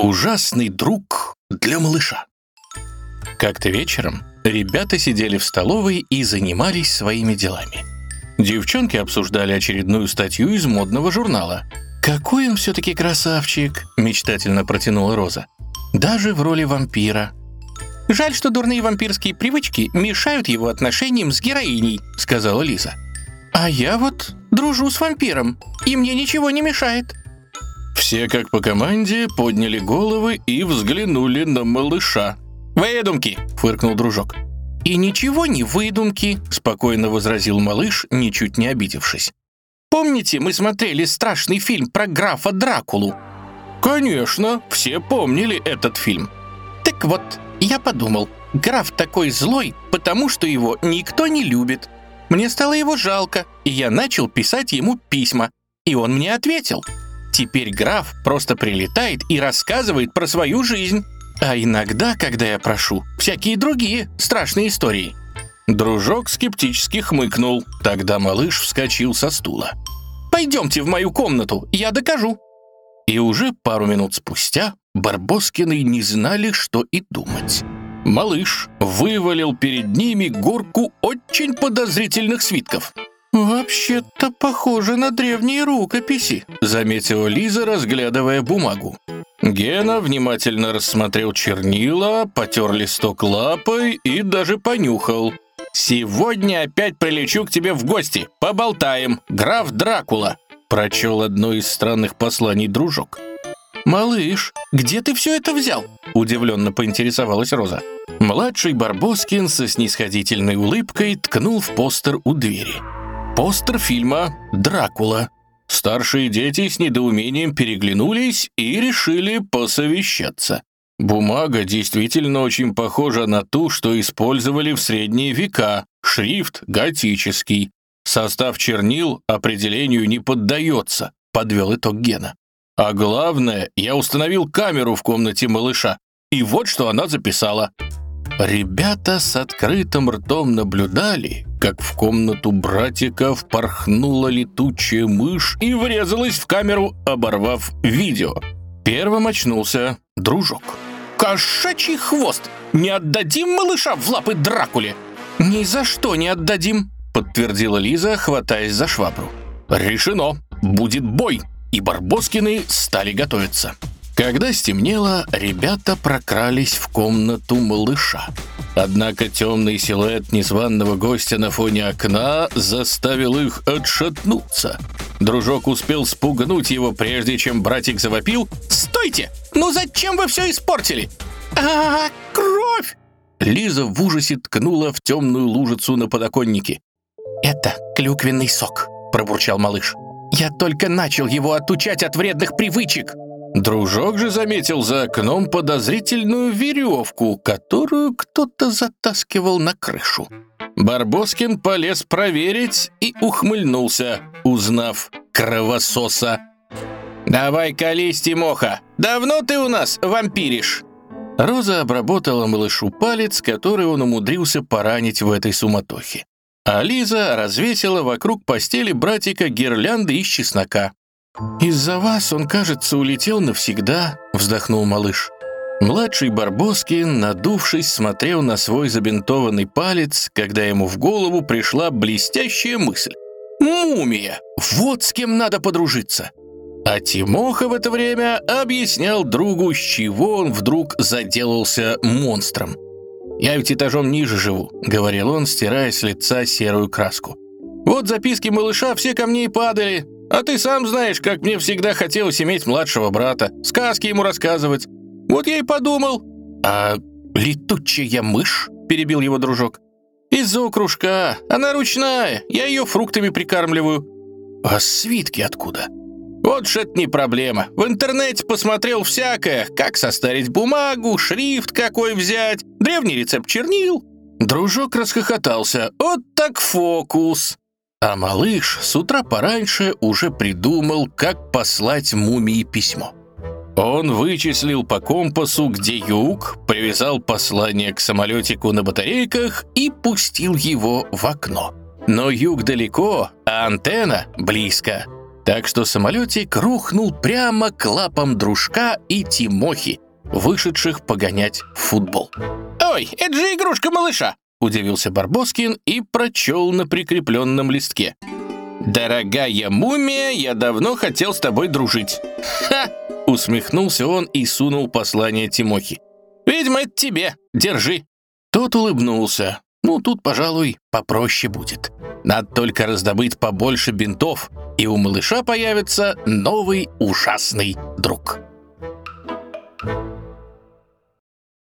Ужасный друг для малыша. Как-то вечером ребята сидели в столовой и занимались своими делами. Девчонки обсуждали очередную статью из модного журнала. «Какой он все-таки красавчик!» — мечтательно протянула Роза. «Даже в роли вампира». «Жаль, что дурные вампирские привычки мешают его отношениям с героиней», — сказала Лиза. «А я вот дружу с вампиром, и мне ничего не мешает». Все, как по команде, подняли головы и взглянули на малыша. «Выдумки!» — фыркнул дружок. «И ничего не выдумки», — спокойно возразил малыш, ничуть не обидевшись. «Помните, мы смотрели страшный фильм про графа Дракулу?» «Конечно, все помнили этот фильм». «Так вот, я подумал, граф такой злой, потому что его никто не любит. Мне стало его жалко, и я начал писать ему письма, и он мне ответил. Теперь граф просто прилетает и рассказывает про свою жизнь. А иногда, когда я прошу, всякие другие страшные истории. Дружок скептически хмыкнул. Тогда малыш вскочил со стула. «Пойдемте в мою комнату, я докажу». И уже пару минут спустя Барбоскины не знали, что и думать. Малыш вывалил перед ними горку очень подозрительных свитков. «Вообще-то похоже на древние рукописи», — заметила Лиза, разглядывая бумагу. Гена внимательно рассмотрел чернила, потер листок лапой и даже понюхал. «Сегодня опять прилечу к тебе в гости, поболтаем, граф Дракула», прочел одно из странных посланий дружок. «Малыш, где ты все это взял?» удивленно поинтересовалась Роза. Младший Барбоскин со снисходительной улыбкой ткнул в постер у двери. Постер фильма «Дракула». Старшие дети с недоумением переглянулись и решили посовещаться. Бумага действительно очень похожа на ту, что использовали в средние века. Шрифт готический. Состав чернил определению не поддается, подвел итог Гена. А главное, я установил камеру в комнате малыша. И вот что она записала. Ребята с открытым ртом наблюдали, как в комнату братика впорхнула летучая мышь и врезалась в камеру, оборвав видео. Первым очнулся дружок. «Кошачий хвост! Не отдадим малыша в лапы Дракуле!» «Ни за что не отдадим!» — подтвердила Лиза, хватаясь за швабру. «Решено! Будет бой!» И Барбоскины стали готовиться. Когда стемнело, ребята прокрались в комнату малыша. Однако темный силуэт незваного гостя на фоне окна заставил их отшатнуться. Дружок успел спугнуть его, прежде чем братик завопил «Стойте! Ну зачем вы все испортили? а, -а, -а кровь!» Лиза в ужасе ткнула в темную лужицу на подоконнике. «Это клюквенный сок», — пробурчал малыш. «Я только начал его отучать от вредных привычек». Дружок же заметил за окном подозрительную веревку, которую кто-то затаскивал на крышу. Барбоскин полез проверить и ухмыльнулся, узнав кровососа. «Давай колись, Тимоха! Давно ты у нас вампиришь?» Роза обработала малышу палец, который он умудрился поранить в этой суматохе. А Лиза развесила вокруг постели братика гирлянды из чеснока. «Из-за вас он, кажется, улетел навсегда», — вздохнул малыш. Младший Барбоскин, надувшись, смотрел на свой забинтованный палец, когда ему в голову пришла блестящая мысль. «Мумия! Вот с кем надо подружиться!» А Тимоха в это время объяснял другу, с чего он вдруг заделался монстром. «Я ведь этажом ниже живу», — говорил он, стирая с лица серую краску. «Вот записки малыша все ко мне и падали, а ты сам знаешь, как мне всегда хотелось иметь младшего брата, сказки ему рассказывать. Вот я и подумал. А летучая мышь? Перебил его дружок. Из-за кружка. Она ручная. Я ее фруктами прикармливаю. А свитки откуда? Вот ж это не проблема. В интернете посмотрел всякое. Как состарить бумагу, шрифт какой взять, древний рецепт чернил. Дружок расхохотался. Вот так фокус. А малыш с утра пораньше уже придумал, как послать мумии письмо. Он вычислил по компасу, где юг, привязал послание к самолетику на батарейках и пустил его в окно. Но юг далеко, а антенна близко. Так что самолетик рухнул прямо к лапам дружка и Тимохи, вышедших погонять в футбол. «Ой, это же игрушка малыша!» — удивился Барбоскин и прочел на прикрепленном листке. «Дорогая мумия, я давно хотел с тобой дружить». «Ха!» — усмехнулся он и сунул послание Тимохи. «Видимо, это тебе. Держи». Тот улыбнулся. «Ну, тут, пожалуй, попроще будет. Надо только раздобыть побольше бинтов, и у малыша появится новый ужасный друг».